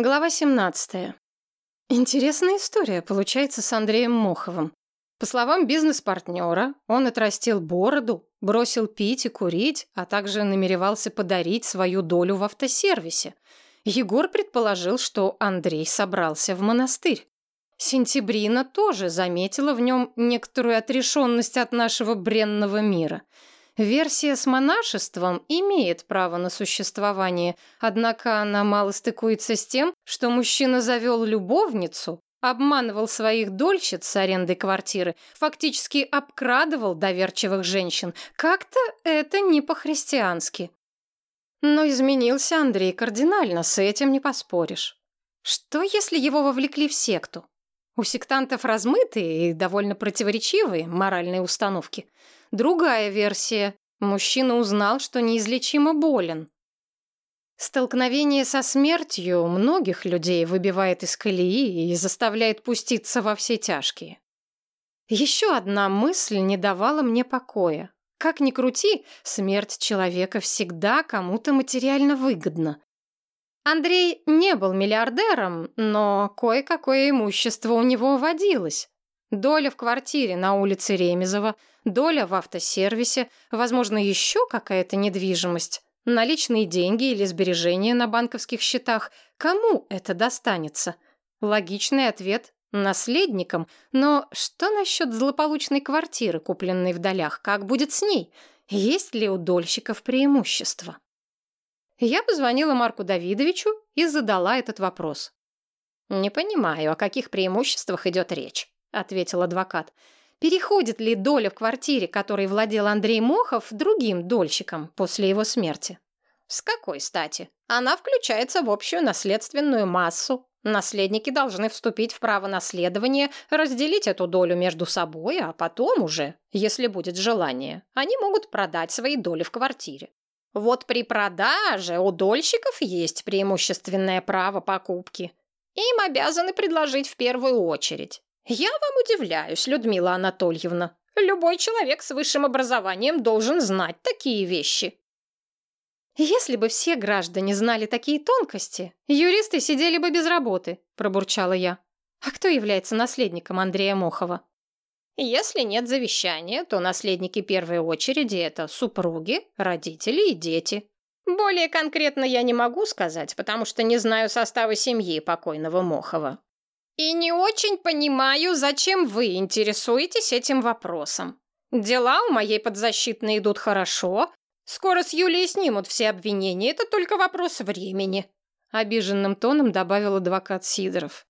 Глава 17. Интересная история получается с Андреем Моховым. По словам бизнес-партнера, он отрастил бороду, бросил пить и курить, а также намеревался подарить свою долю в автосервисе. Егор предположил, что Андрей собрался в монастырь. Сентябрина тоже заметила в нем некоторую отрешенность от нашего бренного мира – Версия с монашеством имеет право на существование, однако она мало стыкуется с тем, что мужчина завел любовницу, обманывал своих дольщиц с арендой квартиры, фактически обкрадывал доверчивых женщин. Как-то это не по-христиански. Но изменился Андрей кардинально, с этим не поспоришь. Что, если его вовлекли в секту? У сектантов размытые и довольно противоречивые моральные установки – Другая версия. Мужчина узнал, что неизлечимо болен. Столкновение со смертью многих людей выбивает из колеи и заставляет пуститься во все тяжкие. Еще одна мысль не давала мне покоя. Как ни крути, смерть человека всегда кому-то материально выгодна. Андрей не был миллиардером, но кое-какое имущество у него водилось. Доля в квартире на улице Ремезова, доля в автосервисе, возможно, еще какая-то недвижимость, наличные деньги или сбережения на банковских счетах. Кому это достанется? Логичный ответ – наследникам. Но что насчет злополучной квартиры, купленной в долях? Как будет с ней? Есть ли у дольщиков преимущество? Я позвонила Марку Давидовичу и задала этот вопрос. «Не понимаю, о каких преимуществах идет речь». — ответил адвокат. «Переходит ли доля в квартире, которой владел Андрей Мохов, другим дольщикам после его смерти?» «С какой стати? Она включается в общую наследственную массу. Наследники должны вступить в право наследования, разделить эту долю между собой, а потом уже, если будет желание, они могут продать свои доли в квартире. Вот при продаже у дольщиков есть преимущественное право покупки. Им обязаны предложить в первую очередь. «Я вам удивляюсь, Людмила Анатольевна. Любой человек с высшим образованием должен знать такие вещи». «Если бы все граждане знали такие тонкости, юристы сидели бы без работы», – пробурчала я. «А кто является наследником Андрея Мохова?» Если нет завещания, то наследники первой очереди – это супруги, родители и дети. Более конкретно я не могу сказать, потому что не знаю состава семьи покойного Мохова. И не очень понимаю, зачем вы интересуетесь этим вопросом. Дела у моей подзащитной идут хорошо. Скоро с Юлией снимут все обвинения, это только вопрос времени. Обиженным тоном добавил адвокат Сидоров.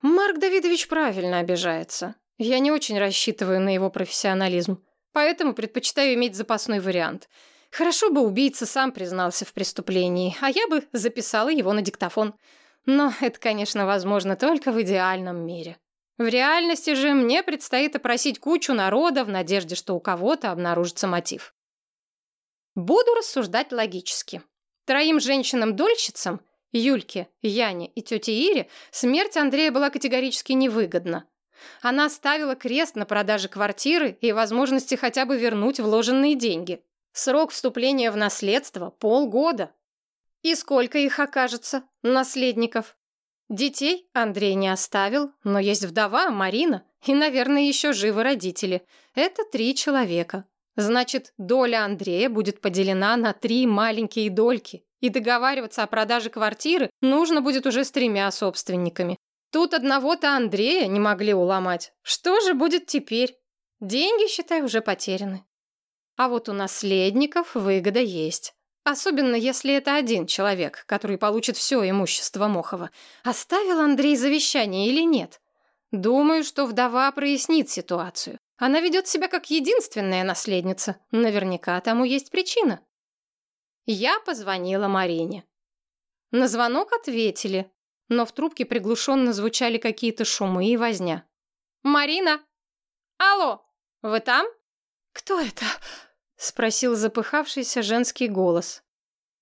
Марк Давидович правильно обижается. Я не очень рассчитываю на его профессионализм, поэтому предпочитаю иметь запасной вариант. Хорошо бы убийца сам признался в преступлении, а я бы записала его на диктофон. Но это, конечно, возможно только в идеальном мире. В реальности же мне предстоит опросить кучу народа в надежде, что у кого-то обнаружится мотив. Буду рассуждать логически. Троим женщинам-дольщицам, Юльке, Яне и тете Ире, смерть Андрея была категорически невыгодна. Она ставила крест на продаже квартиры и возможности хотя бы вернуть вложенные деньги. Срок вступления в наследство – полгода. И сколько их окажется, наследников? Детей Андрей не оставил, но есть вдова, Марина, и, наверное, еще живы родители. Это три человека. Значит, доля Андрея будет поделена на три маленькие дольки, и договариваться о продаже квартиры нужно будет уже с тремя собственниками. Тут одного-то Андрея не могли уломать. Что же будет теперь? Деньги, считай, уже потеряны. А вот у наследников выгода есть. Особенно, если это один человек, который получит все имущество Мохова. Оставил Андрей завещание или нет? Думаю, что вдова прояснит ситуацию. Она ведет себя как единственная наследница. Наверняка тому есть причина. Я позвонила Марине. На звонок ответили, но в трубке приглушенно звучали какие-то шумы и возня. «Марина! Алло! Вы там?» «Кто это?» Спросил запыхавшийся женский голос.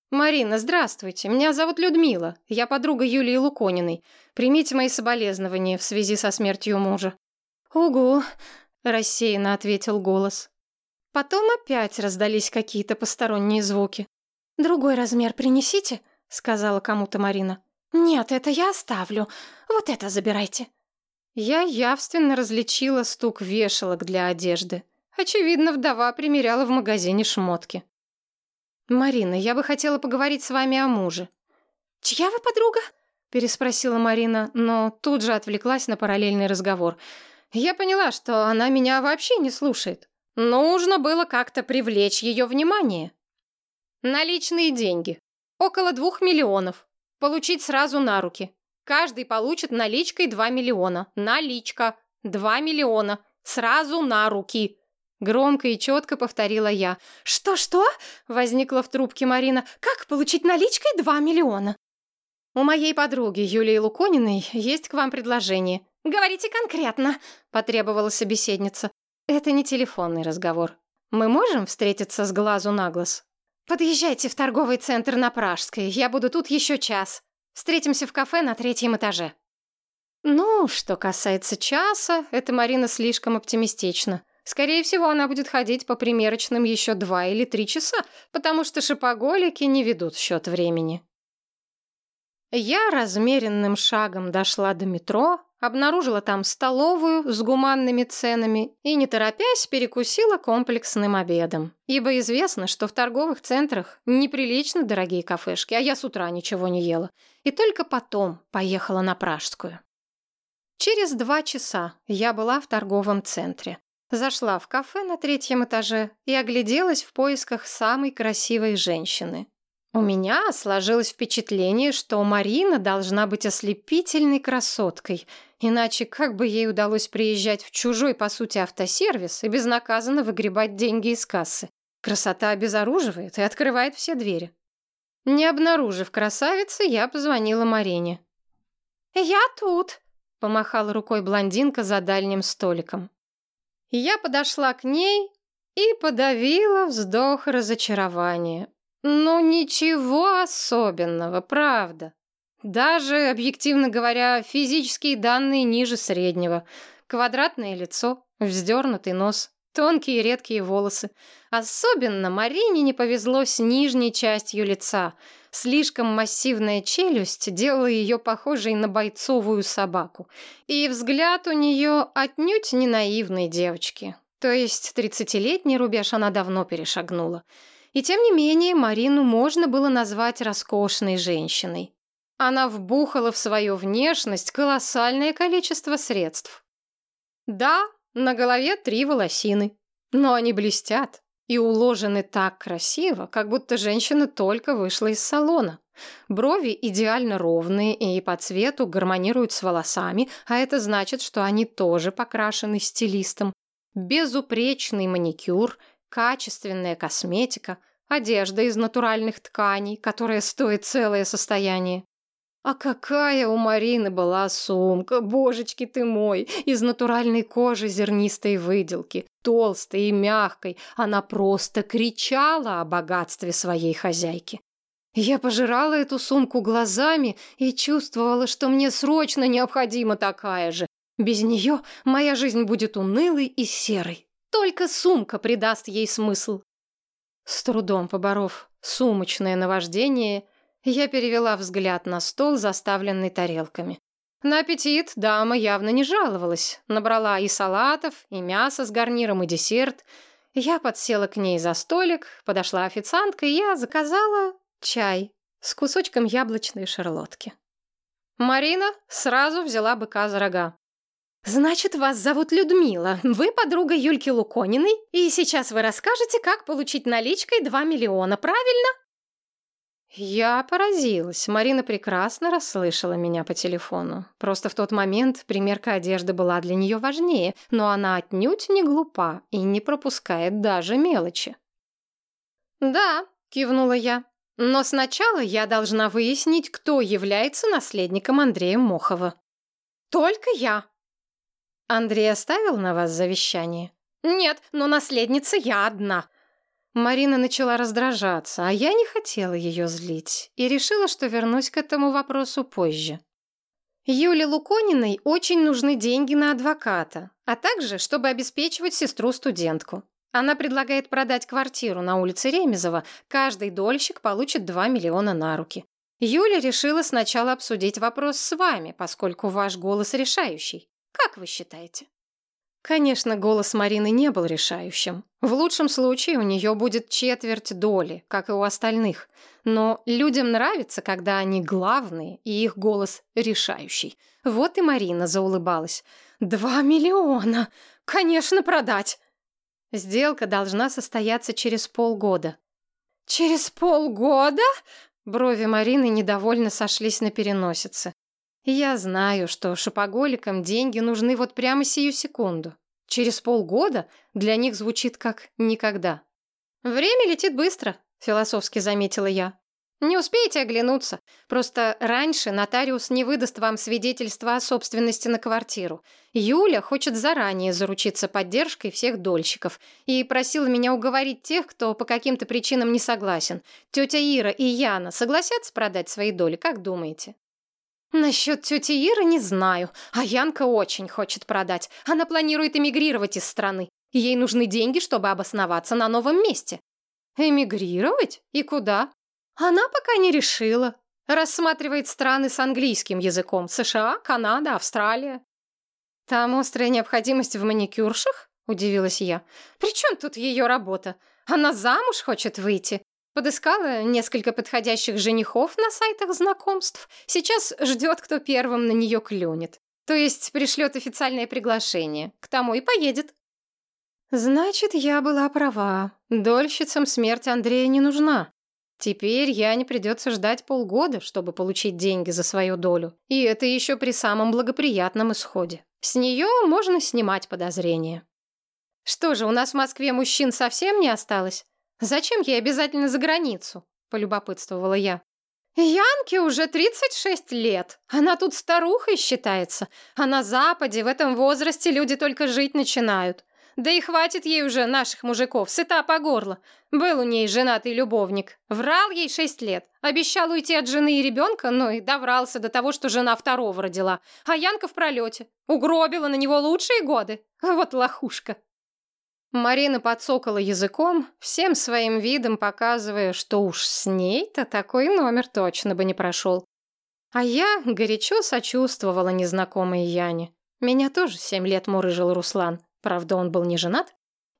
«Марина, здравствуйте. Меня зовут Людмила. Я подруга Юлии Лукониной. Примите мои соболезнования в связи со смертью мужа». «Угу», — рассеянно ответил голос. Потом опять раздались какие-то посторонние звуки. «Другой размер принесите», — сказала кому-то Марина. Нет, это я оставлю. Вот это забирайте. Я явственно различила стук вешалок для одежды. Очевидно, вдова примеряла в магазине шмотки. «Марина, я бы хотела поговорить с вами о муже». «Чья вы подруга?» — переспросила Марина, но тут же отвлеклась на параллельный разговор. Я поняла, что она меня вообще не слушает. Нужно было как-то привлечь ее внимание. Наличные деньги. Около двух миллионов. Получить сразу на руки. Каждый получит наличкой два миллиона. Наличка. два миллиона. Сразу на руки. Громко и четко повторила я. «Что-что?» — возникла в трубке Марина. «Как получить наличкой два миллиона?» «У моей подруги Юлии Лукониной есть к вам предложение». «Говорите конкретно», — потребовала собеседница. «Это не телефонный разговор. Мы можем встретиться с глазу на глаз?» «Подъезжайте в торговый центр на Пражской. Я буду тут еще час. Встретимся в кафе на третьем этаже». Ну, что касается часа, это Марина слишком оптимистична. Скорее всего, она будет ходить по примерочным еще два или три часа, потому что шопоголики не ведут счет времени. Я размеренным шагом дошла до метро, обнаружила там столовую с гуманными ценами и, не торопясь, перекусила комплексным обедом. Ибо известно, что в торговых центрах неприлично дорогие кафешки, а я с утра ничего не ела. И только потом поехала на Пражскую. Через два часа я была в торговом центре. Зашла в кафе на третьем этаже и огляделась в поисках самой красивой женщины. У меня сложилось впечатление, что Марина должна быть ослепительной красоткой, иначе как бы ей удалось приезжать в чужой, по сути, автосервис и безнаказанно выгребать деньги из кассы. Красота обезоруживает и открывает все двери. Не обнаружив красавицы, я позвонила Марине. «Я тут», — помахала рукой блондинка за дальним столиком. Я подошла к ней и подавила вздох разочарования. Ну, ничего особенного, правда. Даже, объективно говоря, физические данные ниже среднего. Квадратное лицо, вздернутый нос, тонкие редкие волосы. Особенно Марине не повезло с нижней частью лица. Слишком массивная челюсть делала ее похожей на бойцовую собаку. И взгляд у нее отнюдь не наивной девочки. То есть тридцатилетний рубеж она давно перешагнула. И тем не менее Марину можно было назвать роскошной женщиной. Она вбухала в свою внешность колоссальное количество средств. Да, на голове три волосины, но они блестят и уложены так красиво, как будто женщина только вышла из салона. Брови идеально ровные и по цвету гармонируют с волосами, а это значит, что они тоже покрашены стилистом. Безупречный маникюр, качественная косметика, одежда из натуральных тканей, которая стоит целое состояние. А какая у Марины была сумка, божечки ты мой, из натуральной кожи зернистой выделки, толстой и мягкой. Она просто кричала о богатстве своей хозяйки. Я пожирала эту сумку глазами и чувствовала, что мне срочно необходима такая же. Без нее моя жизнь будет унылой и серой. Только сумка придаст ей смысл. С трудом поборов сумочное наваждение, я перевела взгляд на стол, заставленный тарелками. На аппетит дама явно не жаловалась. Набрала и салатов, и мясо с гарниром, и десерт. Я подсела к ней за столик, подошла официантка, и я заказала чай с кусочком яблочной шарлотки. Марина сразу взяла быка за рога. «Значит, вас зовут Людмила. Вы подруга Юльки Лукониной, и сейчас вы расскажете, как получить наличкой 2 миллиона, правильно?» Я поразилась. Марина прекрасно расслышала меня по телефону. Просто в тот момент примерка одежды была для нее важнее, но она отнюдь не глупа и не пропускает даже мелочи. «Да», — кивнула я, — «но сначала я должна выяснить, кто является наследником Андрея Мохова». «Только я». «Андрей оставил на вас завещание?» «Нет, но наследница я одна», Марина начала раздражаться, а я не хотела ее злить и решила, что вернусь к этому вопросу позже. Юле Лукониной очень нужны деньги на адвоката, а также, чтобы обеспечивать сестру-студентку. Она предлагает продать квартиру на улице Ремезова, каждый дольщик получит 2 миллиона на руки. Юля решила сначала обсудить вопрос с вами, поскольку ваш голос решающий. Как вы считаете? Конечно, голос Марины не был решающим. В лучшем случае у нее будет четверть доли, как и у остальных. Но людям нравится, когда они главные, и их голос решающий. Вот и Марина заулыбалась. «Два миллиона! Конечно, продать!» Сделка должна состояться через полгода. «Через полгода?» Брови Марины недовольно сошлись на переносице. Я знаю, что шопоголикам деньги нужны вот прямо сию секунду. Через полгода для них звучит как «никогда». «Время летит быстро», — философски заметила я. «Не успеете оглянуться. Просто раньше нотариус не выдаст вам свидетельство о собственности на квартиру. Юля хочет заранее заручиться поддержкой всех дольщиков и просила меня уговорить тех, кто по каким-то причинам не согласен. Тетя Ира и Яна согласятся продать свои доли, как думаете?» Насчет тети Иры не знаю, а Янка очень хочет продать. Она планирует эмигрировать из страны. Ей нужны деньги, чтобы обосноваться на новом месте. Эмигрировать? И куда? Она пока не решила. Рассматривает страны с английским языком. США, Канада, Австралия. Там острая необходимость в маникюршах? Удивилась я. При чем тут ее работа? Она замуж хочет выйти. Подыскала несколько подходящих женихов на сайтах знакомств. Сейчас ждет, кто первым на нее клюнет. То есть пришлет официальное приглашение. К тому и поедет. Значит, я была права. Дольщицам смерть Андрея не нужна. Теперь я не придется ждать полгода, чтобы получить деньги за свою долю. И это еще при самом благоприятном исходе. С нее можно снимать подозрения. Что же, у нас в Москве мужчин совсем не осталось? «Зачем ей обязательно за границу?» — полюбопытствовала я. «Янке уже 36 лет. Она тут старухой считается. А на Западе в этом возрасте люди только жить начинают. Да и хватит ей уже наших мужиков, сыта по горло. Был у ней женатый любовник. Врал ей шесть лет. Обещал уйти от жены и ребенка, но и доврался до того, что жена второго родила. А Янка в пролете. Угробила на него лучшие годы. Вот лохушка. Марина подсокала языком, всем своим видом показывая, что уж с ней-то такой номер точно бы не прошел. А я горячо сочувствовала незнакомой Яне. Меня тоже семь лет мурыжил Руслан. Правда, он был не женат.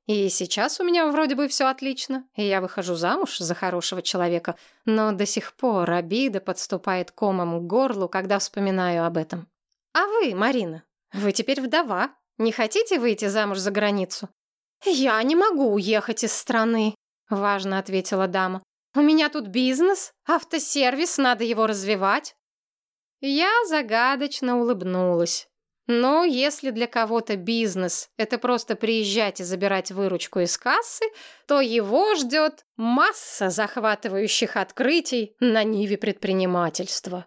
И сейчас у меня вроде бы все отлично, и я выхожу замуж за хорошего человека, но до сих пор обида подступает комом к горлу, когда вспоминаю об этом. А вы, Марина, вы теперь вдова. Не хотите выйти замуж за границу? «Я не могу уехать из страны», — важно ответила дама. «У меня тут бизнес, автосервис, надо его развивать». Я загадочно улыбнулась. Но если для кого-то бизнес — это просто приезжать и забирать выручку из кассы, то его ждет масса захватывающих открытий на ниве предпринимательства.